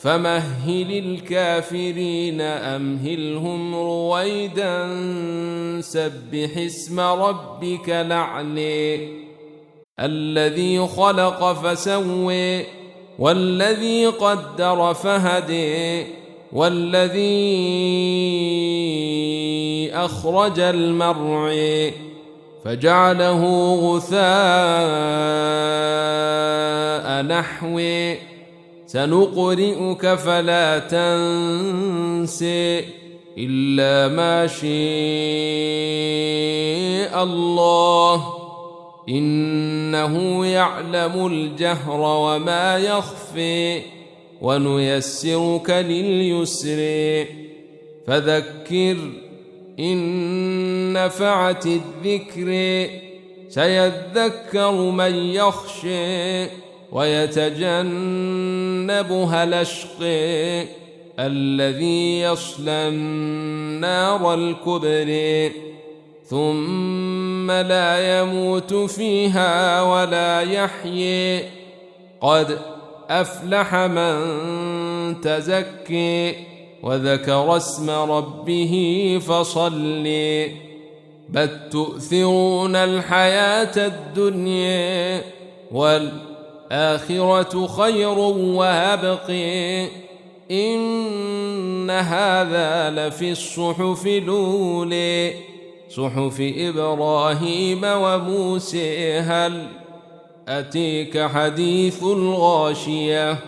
فمهل الكافرين أمهلهم رويدا سبح اسم ربك لعلي الذي خلق فسوي والذي قدر فهدي والذي أخرج المرعي فجعله غثاء نحوي سنقرئك فلا تنسي إلا ما شاء الله. إنه يعلم الجهر وما يخفي ونيسرك لليسر. فذكر إن نفعت الذكر. سيذكر من يخشي ويتجنبها الأشقي الذي يصلى النار الكبري ثم لا يموت فيها ولا يحيي. قد أفلح من تزكي وذكر اسم ربه فصلي. بل تؤثرون الحياة الدنيا والآخرة الآخرة خير وأبق إن هذا لفي الصحف الأولي صحف إبراهيم وموسى. هل أتيك حديث الغاشية؟